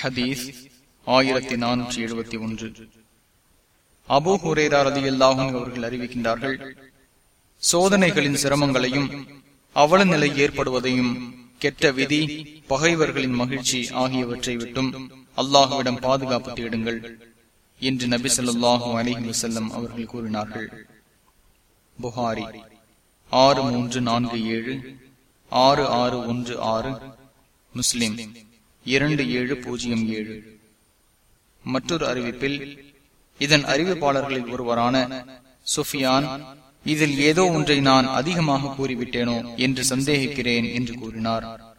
ஹதீஸ் ஆயிரத்தி நானூற்றி எழுபத்தி ஒன்று. அபு ஹுரேரா ரதி அல்லாஹும் அவர்கள் அறிவிக்கின்றார்கள் சோதனைகளின் சிரமங்களையும் அவல நிலை ஏற்படுவதையும் கெட்ட விதி பகைவர்களின் மகிழ்ச்சி ஆகியவற்றை விட்டும் அல்லாஹுவிடம் பாதுகாப்பு தேடுங்கள் என்று நபி சொல்லாஹு அலிஹி வசல்லம் அவர்கள் கூறினார்கள். புகாரி ஆறு மூன்று நான்கு ஏழு ஆறு ஆறு ஒன்று ஆறு முஸ்லிம். இரண்டு ஏழு பூஜ்ஜியம் ஏழு. மற்றொரு அறிவிப்பில் இதன் அறிவிப்பாளர்களில் ஒருவரான சுஃபியான் இதில் ஏதோ ஒன்றை நான் அதிகமாக கூறிவிட்டேனோ என்று சந்தேகிக்கிறேன் என்று கூறினார்.